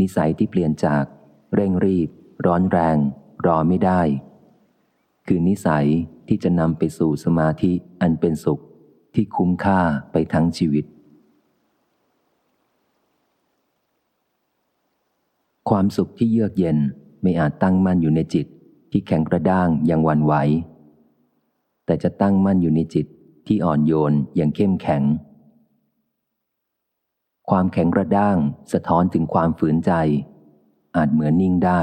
นิสัยที่เปลี่ยนจาก เร่งรีบ ร้อนแรง รอไม่ได้ คือนิสัยที่จะนำไปสู่สมาธิอันเป็นสุขที่คุ้มค่าไปทั้งชีวิต ความสุขที่เยือกเย็นไม่อาจตั้งมั่นอยู่ในจิตที่แข็งกระด้างอย่างวันไหว แต่จะตั้งมั่นอยู่ในจิตที่อ่อนโยนอย่างเข้มแข็ง ความแข็งกระด้าง สะท้อนถึงความฝืนใจ อาจเหมือนนิ่งได้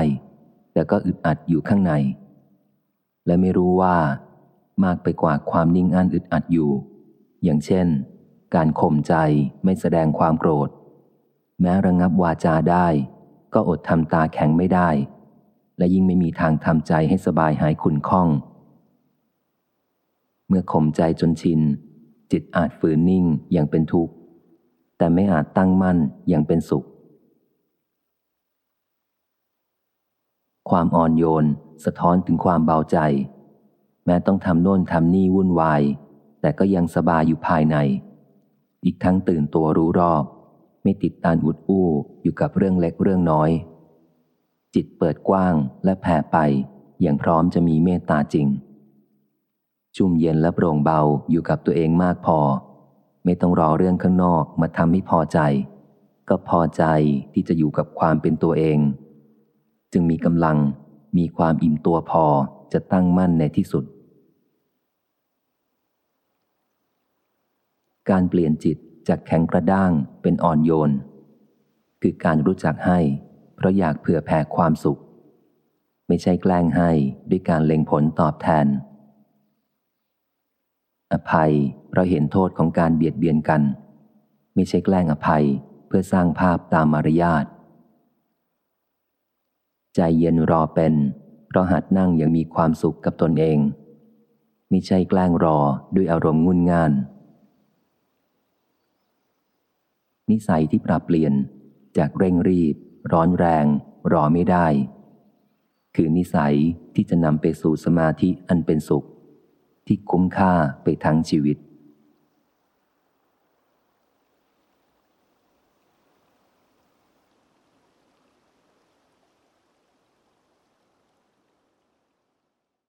แต่ก็อึดอัดอยู่ข้างใน และไม่รู้ว่ามากไปกว่าความนิ่งอันอึดอัดอยู่ อย่างเช่น การข่มใจไม่แสดงความโกรธ แม้ระงงับวาจาได้ ก็อดทำตาแข็งไม่ได้ และยิ่งไม่มีทางทำใจให้สบายหายขุนข้อง เมื่อข่มใจจนชิน จิตอาจฝืนนิ่งอย่างเป็นทุกข์ แต่ไม่อาจตั้งมั่นอย่างเป็นสุข ความอ่อนโยนสะท้อนถึงความเบาใจ แม้ต้องทำโน่นทำนี่วุ่นวาย แต่ก็ยังสบายอยู่ภายใน อีกทั้งตื่นตัวรู้รอบ ไม่ติดตานอุดอู้อยู่กับเรื่องเล็กเรื่องน้อย จิตเปิดกว้างและแผ่ไป อย่างพร้อมจะมีเมตตาจริงชุ่มเย็นและโปร่งเบาอยู่กับตัวเองมากพอ ไม่ต้องรอเรื่องข้างนอกมาทำให้พอใจ ก็พอใจที่จะอยู่กับความเป็นตัวเอง จึงมีกำลังมีความอิ่มตัวพอจะตั้งมั่นในที่สุด การเปลี่ยนจิตจากแข็งกระด้างเป็นอ่อนโยน คือการรู้จักให้ เพราะอยากเผื่อแผ่ความสุข ไม่ใช่แกล้งให้ด้วยการเล็งผลตอบแทน อภัยเพราะเห็นโทษของการเบียดเบียนกัน ไม่ใช่แกล้งอภัยเพื่อสร้างภาพตามมารยาทใจเย็นรอเป็น เพราะหัดนั่งอย่างมีความสุขกับตนเองไม่ใช่แกล้งรอด้วยอารมณ์งุนง่าน นิสัยที่ปรับเปลี่ยนจากเร่งรีบ ร้อนแรง รอไม่ได้ คือนิสัยที่จะนำไปสู่สมาธิอันเป็นสุข ที่คุ้มค่าไปทั้งชีวิต